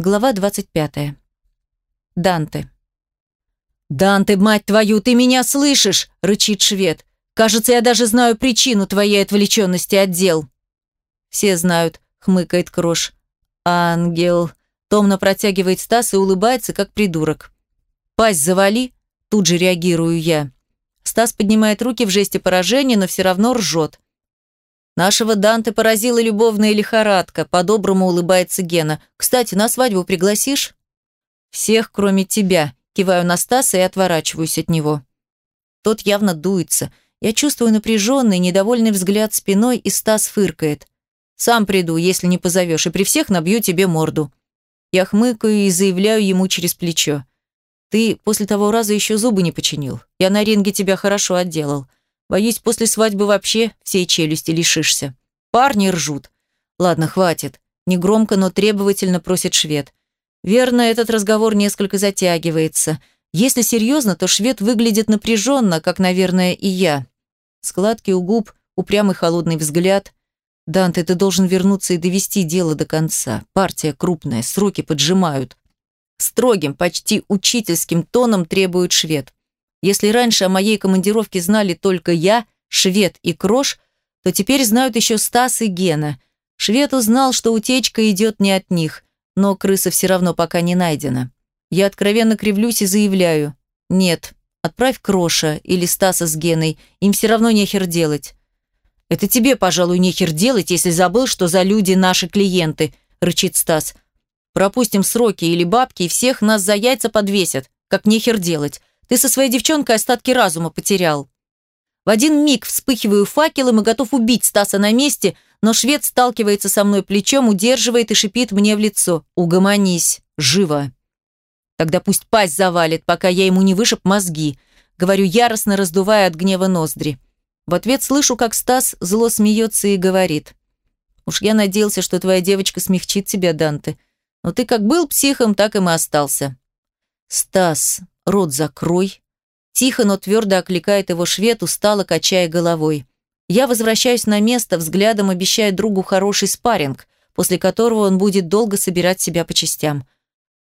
Глава 25. Данте. «Данте, мать твою, ты меня слышишь?» – рычит швед. «Кажется, я даже знаю причину твоей отвлеченности от дел». «Все знают», – хмыкает Крош. «Ангел». Томно протягивает Стас и улыбается, как придурок. «Пасть завали», – тут же реагирую я. Стас поднимает руки в жесте поражения, но все равно ржет. Нашего Данте поразила любовная лихорадка, по-доброму улыбается Гена. Кстати, на свадьбу пригласишь? Всех, кроме тебя. Киваю на Стаса и отворачиваюсь от него. Тот явно дуется. Я чувствую напряженный, недовольный взгляд спиной, и Стас фыркает. Сам приду, если не позовешь, и при всех набью тебе морду. Я хмыкаю и заявляю ему через плечо. Ты после того раза еще зубы не починил. Я на ринге тебя хорошо отделал. Боюсь, после свадьбы вообще всей челюсти лишишься. Парни ржут. Ладно, хватит. Негромко, но требовательно просит швед. Верно, этот разговор несколько затягивается. Если серьезно, то швед выглядит напряженно, как, наверное, и я. Складки у губ, упрямый холодный взгляд. Данте, ты должен вернуться и довести дело до конца. Партия крупная, сроки поджимают. Строгим, почти учительским тоном требует швед. Если раньше о моей командировке знали только я, Швед и Крош, то теперь знают еще Стас и Гена. Швед узнал, что утечка идет не от них, но крыса все равно пока не найдена. Я откровенно кривлюсь и заявляю. Нет, отправь Кроша или Стаса с Геной, им все равно нехер делать. Это тебе, пожалуй, нехер делать, если забыл, что за люди наши клиенты, рычит Стас. Пропустим сроки или бабки, и всех нас за яйца подвесят. Как нехер делать. Ты со своей девчонкой остатки разума потерял. В один миг вспыхиваю факелом и готов убить Стаса на месте, но швед сталкивается со мной плечом, удерживает и шипит мне в лицо. «Угомонись. Живо». Тогда пусть пасть завалит, пока я ему не вышиб мозги. Говорю, яростно раздувая от гнева ноздри. В ответ слышу, как Стас зло смеется и говорит. «Уж я надеялся, что твоя девочка смягчит тебя, Данте. Но ты как был психом, так и мы остался». «Стас, рот закрой». Тихо, но твердо окликает его швед, устало качая головой. Я возвращаюсь на место, взглядом обещая другу хороший спарринг, после которого он будет долго собирать себя по частям.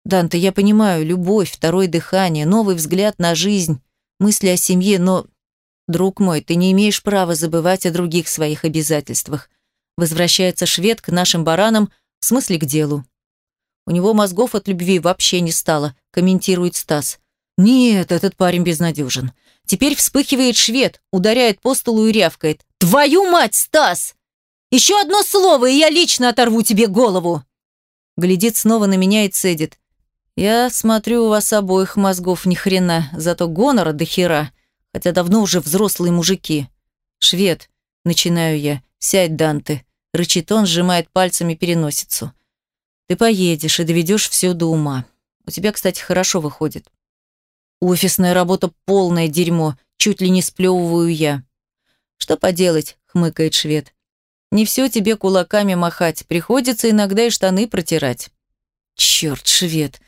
Данте, я понимаю, любовь, второе дыхание, новый взгляд на жизнь, мысли о семье, но... Друг мой, ты не имеешь права забывать о других своих обязательствах. Возвращается швед к нашим баранам, в смысле к делу. У него мозгов от любви вообще не стало, комментирует Стас. Нет, этот парень безнадежен. Теперь вспыхивает швед, ударяет по столу и рявкает. «Твою мать, Стас! Еще одно слово, и я лично оторву тебе голову!» Глядит снова на меня и цедит. «Я смотрю, у вас обоих мозгов ни хрена, зато гонора до хера, хотя давно уже взрослые мужики. Швед, начинаю я, сядь, Данте». Рычит он, сжимает пальцами переносицу. «Ты поедешь и доведешь все до ума. У тебя, кстати, хорошо выходит. Офисная работа полное дерьмо, чуть ли не сплевываю я. Что поделать, хмыкает швед. Не все тебе кулаками махать, приходится иногда и штаны протирать. Черт, швед,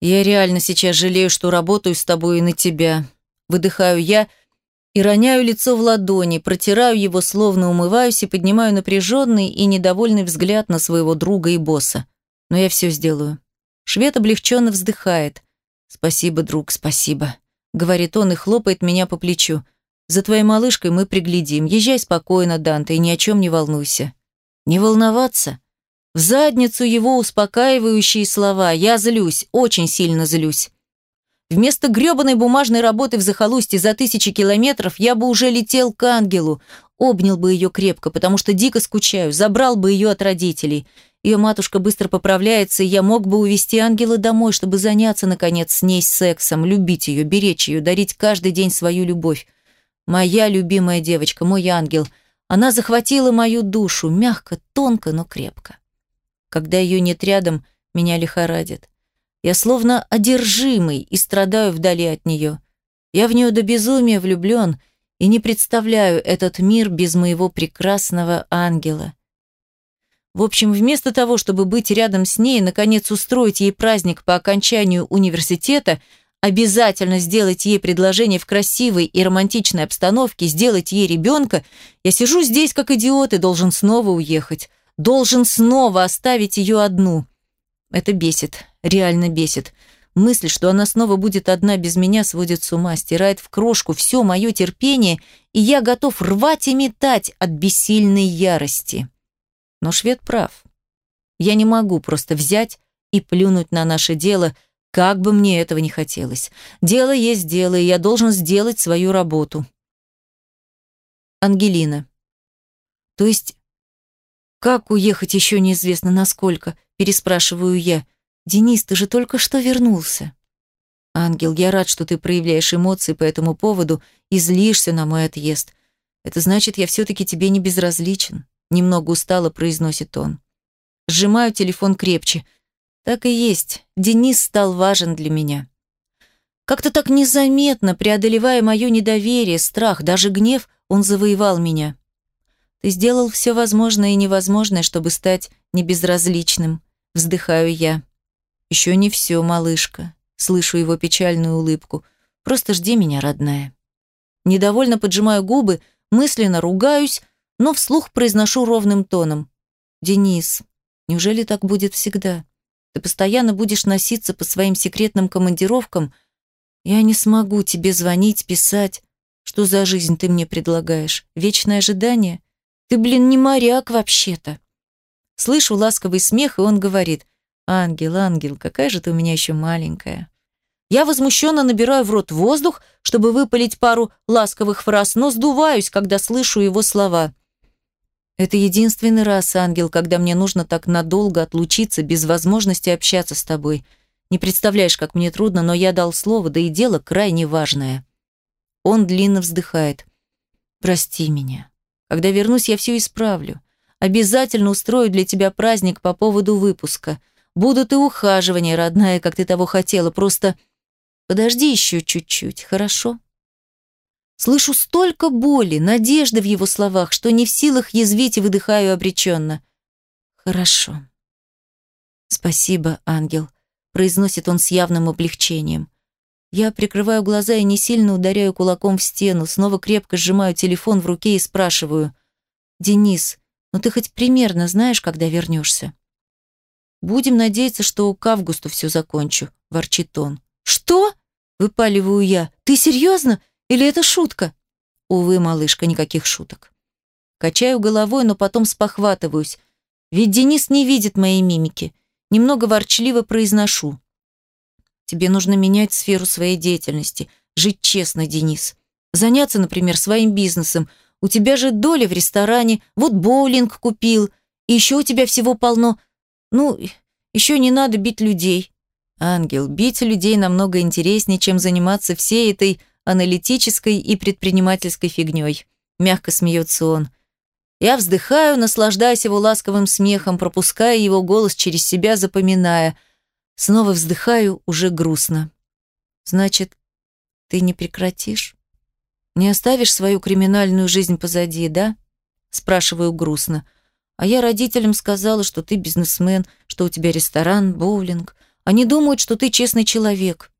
я реально сейчас жалею, что работаю с тобой и на тебя. Выдыхаю я и роняю лицо в ладони, протираю его, словно умываюсь и поднимаю напряженный и недовольный взгляд на своего друга и босса. Но я все сделаю. Швед облегченно вздыхает. «Спасибо, друг, спасибо», — говорит он и хлопает меня по плечу. «За твоей малышкой мы приглядим. Езжай спокойно, Данте, и ни о чем не волнуйся». «Не волноваться?» В задницу его успокаивающие слова. Я злюсь, очень сильно злюсь. Вместо грёбаной бумажной работы в захолустье за тысячи километров я бы уже летел к ангелу, обнял бы ее крепко, потому что дико скучаю, забрал бы ее от родителей. Ее матушка быстро поправляется, и я мог бы увести ангела домой, чтобы заняться, наконец, с ней сексом, любить ее, беречь ее, дарить каждый день свою любовь. Моя любимая девочка, мой ангел. Она захватила мою душу, мягко, тонко, но крепко. Когда ее нет рядом, меня лихорадит. Я словно одержимый и страдаю вдали от нее. Я в нее до безумия влюблен и не представляю этот мир без моего прекрасного ангела. В общем, вместо того, чтобы быть рядом с ней, наконец устроить ей праздник по окончанию университета, обязательно сделать ей предложение в красивой и романтичной обстановке, сделать ей ребенка, я сижу здесь как идиот и должен снова уехать. Должен снова оставить ее одну. Это бесит, реально бесит. Мысль, что она снова будет одна без меня, сводит с ума, стирает в крошку все мое терпение, и я готов рвать и метать от бессильной ярости. Но швед прав. Я не могу просто взять и плюнуть на наше дело, как бы мне этого не хотелось. Дело есть дело, и я должен сделать свою работу. Ангелина. То есть, как уехать еще неизвестно насколько, переспрашиваю я. «Денис, ты же только что вернулся». «Ангел, я рад, что ты проявляешь эмоции по этому поводу и злишься на мой отъезд. Это значит, я все-таки тебе не безразличен», — немного устало произносит он. Сжимаю телефон крепче. Так и есть, Денис стал важен для меня. Как-то так незаметно, преодолевая мое недоверие, страх, даже гнев, он завоевал меня. Ты сделал все возможное и невозможное, чтобы стать небезразличным. Вздыхаю я. «Еще не все, малышка». Слышу его печальную улыбку. «Просто жди меня, родная». Недовольно поджимаю губы, мысленно ругаюсь, но вслух произношу ровным тоном. «Денис, неужели так будет всегда? Ты постоянно будешь носиться по своим секретным командировкам. Я не смогу тебе звонить, писать. Что за жизнь ты мне предлагаешь? Вечное ожидание? Ты, блин, не моряк вообще-то». Слышу ласковый смех, и он говорит, Ангел, ангел, какая же ты у меня еще маленькая. Я возмущенно набираю в рот воздух, чтобы выпалить пару ласковых фраз, но сдуваюсь, когда слышу его слова. Это единственный раз, ангел, когда мне нужно так надолго отлучиться без возможности общаться с тобой. Не представляешь, как мне трудно, но я дал слово, да и дело крайне важное. Он длинно вздыхает. Прости меня. Когда вернусь, я все исправлю. Обязательно устрою для тебя праздник по поводу выпуска – Будут и ухаживания, родная, как ты того хотела. Просто подожди еще чуть-чуть, хорошо? Слышу столько боли, надежды в его словах, что не в силах язвить и выдыхаю обреченно. Хорошо. Спасибо, ангел, произносит он с явным облегчением. Я прикрываю глаза и не сильно ударяю кулаком в стену, снова крепко сжимаю телефон в руке и спрашиваю. «Денис, ну ты хоть примерно знаешь, когда вернешься?» Будем надеяться, что к августу все закончу, ворчит он. Что? Выпаливаю я. Ты серьезно? Или это шутка? Увы, малышка, никаких шуток. Качаю головой, но потом спохватываюсь. Ведь Денис не видит моей мимики. Немного ворчливо произношу. Тебе нужно менять сферу своей деятельности, жить честно, Денис. Заняться, например, своим бизнесом. У тебя же доля в ресторане, вот боулинг купил, и еще у тебя всего полно. Ну, еще не надо бить людей. Ангел, бить людей намного интереснее, чем заниматься всей этой аналитической и предпринимательской фигней. Мягко смеется он. Я вздыхаю, наслаждаясь его ласковым смехом, пропуская его голос через себя, запоминая. Снова вздыхаю, уже грустно. Значит, ты не прекратишь? Не оставишь свою криминальную жизнь позади, да? Спрашиваю грустно. А я родителям сказала, что ты бизнесмен, что у тебя ресторан, боулинг. Они думают, что ты честный человек.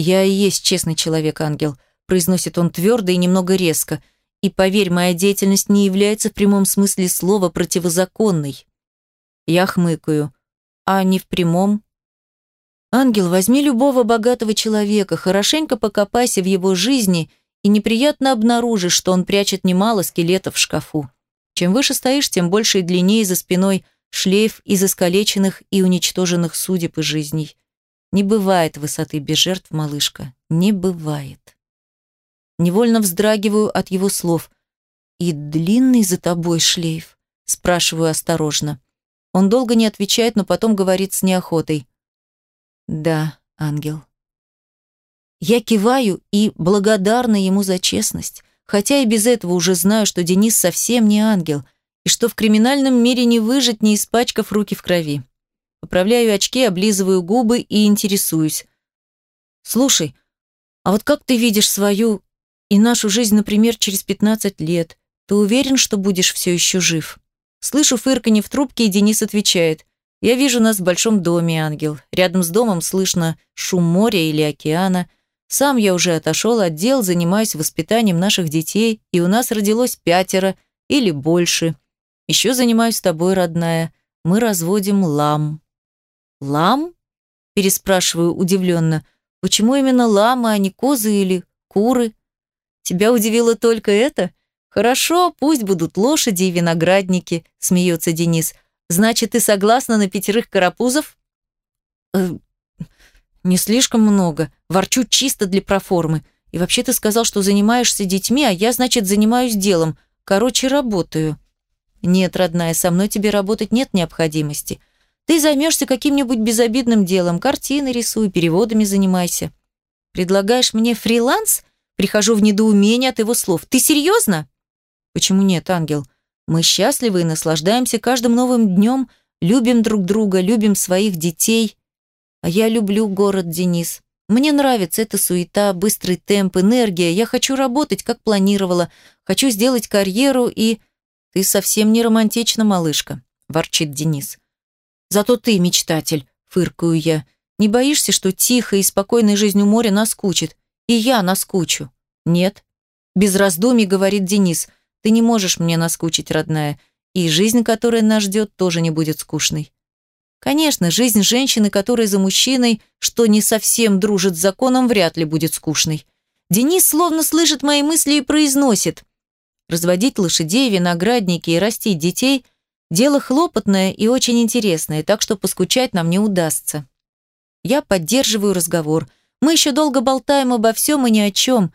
Я и есть честный человек, ангел, произносит он твердо и немного резко. И поверь, моя деятельность не является в прямом смысле слова противозаконной. Я хмыкаю. А не в прямом? Ангел, возьми любого богатого человека, хорошенько покопайся в его жизни и неприятно обнаружишь, что он прячет немало скелетов в шкафу. Чем выше стоишь, тем больше и длиннее за спиной шлейф из искалеченных и уничтоженных судеб и жизней. Не бывает высоты без жертв, малышка. Не бывает. Невольно вздрагиваю от его слов. «И длинный за тобой шлейф?» Спрашиваю осторожно. Он долго не отвечает, но потом говорит с неохотой. «Да, ангел». Я киваю и благодарна ему за честность. Хотя и без этого уже знаю, что Денис совсем не ангел, и что в криминальном мире не выжить, не испачкав руки в крови. Поправляю очки, облизываю губы и интересуюсь. «Слушай, а вот как ты видишь свою и нашу жизнь, например, через 15 лет? Ты уверен, что будешь все еще жив?» Слышу фырканье в трубке, и Денис отвечает. «Я вижу нас в большом доме, ангел. Рядом с домом слышно шум моря или океана. Сам я уже отошел от дел, занимаюсь воспитанием наших детей, и у нас родилось пятеро или больше. Еще занимаюсь тобой, родная. Мы разводим лам. Лам? Переспрашиваю удивленно. Почему именно ламы, а не козы или куры? Тебя удивило только это? Хорошо, пусть будут лошади и виноградники, смеется Денис. Значит, ты согласна на пятерых карапузов? Э, не слишком много. Ворчу чисто для проформы. И вообще ты сказал, что занимаешься детьми, а я, значит, занимаюсь делом. Короче, работаю. Нет, родная, со мной тебе работать нет необходимости. Ты займешься каким-нибудь безобидным делом, картины рисуй, переводами занимайся. Предлагаешь мне фриланс? Прихожу в недоумение от его слов. Ты серьезно? Почему нет, ангел? Мы счастливы и наслаждаемся каждым новым днем, любим друг друга, любим своих детей. А я люблю город, Денис. Мне нравится эта суета, быстрый темп, энергия. Я хочу работать, как планировала. Хочу сделать карьеру и... Ты совсем не романтична, малышка, ворчит Денис. Зато ты мечтатель, фыркаю я. Не боишься, что тихой и спокойной жизнью моря наскучит? И я наскучу. Нет. Без раздумий говорит Денис. Ты не можешь мне наскучить, родная. И жизнь, которая нас ждет, тоже не будет скучной. Конечно, жизнь женщины, которая за мужчиной, что не совсем дружит с законом, вряд ли будет скучной. Денис словно слышит мои мысли и произносит. Разводить лошадей, виноградники и растить детей – дело хлопотное и очень интересное, так что поскучать нам не удастся. Я поддерживаю разговор. Мы еще долго болтаем обо всем и ни о чем.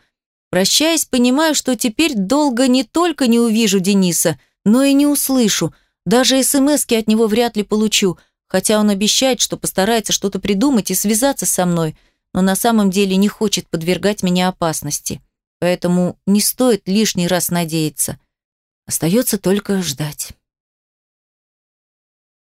Прощаясь, понимаю, что теперь долго не только не увижу Дениса, но и не услышу. Даже СМСки от него вряд ли получу – хотя он обещает, что постарается что-то придумать и связаться со мной, но на самом деле не хочет подвергать меня опасности. Поэтому не стоит лишний раз надеяться. Остается только ждать.